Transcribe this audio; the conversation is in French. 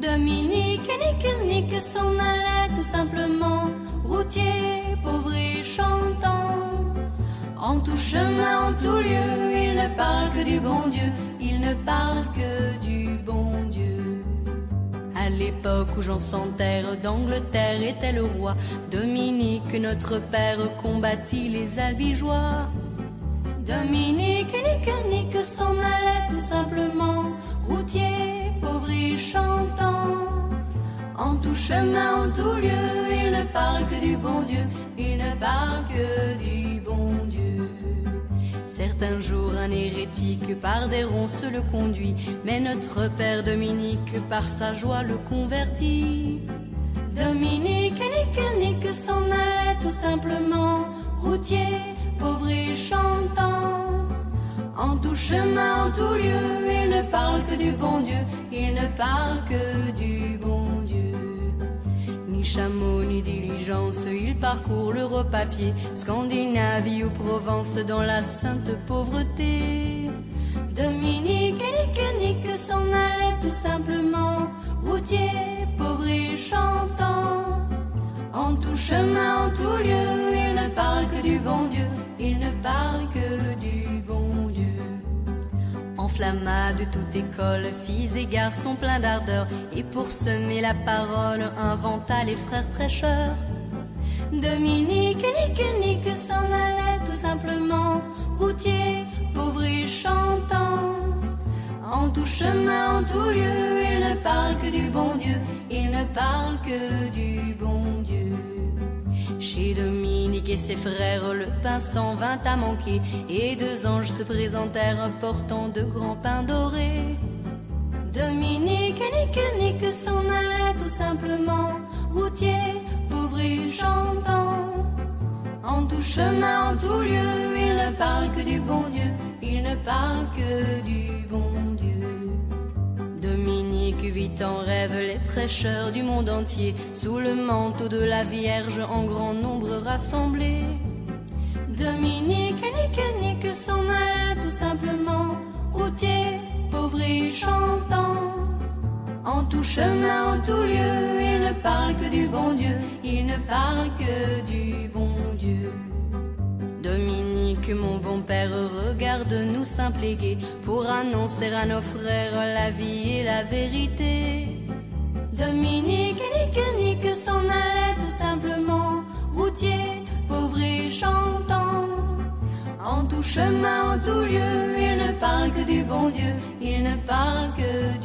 Dominique nique nique s'en allait tout simplement, routier, pauvre et chantant. En tout chemin, en tout lieu, il ne parle que du bon Dieu, il ne parle que du bon Dieu. À l'époque où Jean terre d'Angleterre était le roi, Dominique, notre père, combattit les albigeois. Dominique, nique, nique, s'en allait tout simplement, tout chemin, en tout lieu, il ne parle que du bon Dieu, il ne parle que du bon Dieu. Certains jours, un hérétique par des ronces le conduit, mais notre père Dominique par sa joie le convertit. Dominique, nique, nique, s'en allait tout simplement, routier, pauvre et chantant. En tout chemin, en tout lieu, il ne parle que du bon Dieu, il ne parle que du bon Dieu. Ni chameau, ni diligence, il parcourt l'Europe à pied, Scandinavie ou Provence dans la sainte pauvreté. Dominique, nique, nique, s'en allait tout simplement, routier, pauvre et chantant. En tout chemin, en tout lieu, il ne parle que du bon Dieu, il ne parle que. De toute école, fils et garçons pleins d'ardeur, et pour semer la parole, inventa les frères prêcheurs. Dominique, nique, nique, s'en allait tout simplement, routier, pauvre et chantant. En tout chemin, en tout lieu, il ne parle que du bon Dieu, il ne parle que du bon Dieu. Et ses frères, le pain s'en vint à manquer, et deux anges se présentèrent portant de grands pains dorés. Dominique, nique, nique, s'en allait tout simplement, routier, pauvre et chantant. En tout chemin, en tout lieu, il ne parle que du bon Dieu, il ne parle que du bon Dieu. Vit en rêve les prêcheurs du monde entier, sous le manteau de la Vierge en grand nombre rassemblés. Dominique, nique, nique, s'en allait tout simplement, routier, pauvre et chantant. En tout chemin, en tout lieu, il ne parle que du bon Dieu, il ne parle que du bon Dieu. Dominique, mon bon père, regarde-nous simple et gai pour annoncer à nos frères la vie et la vérité. Dominique, nique, nique, s'en allait tout simplement, routier, pauvre et chantant. En tout chemin, en tout lieu, il ne parle que du bon Dieu, il ne parle que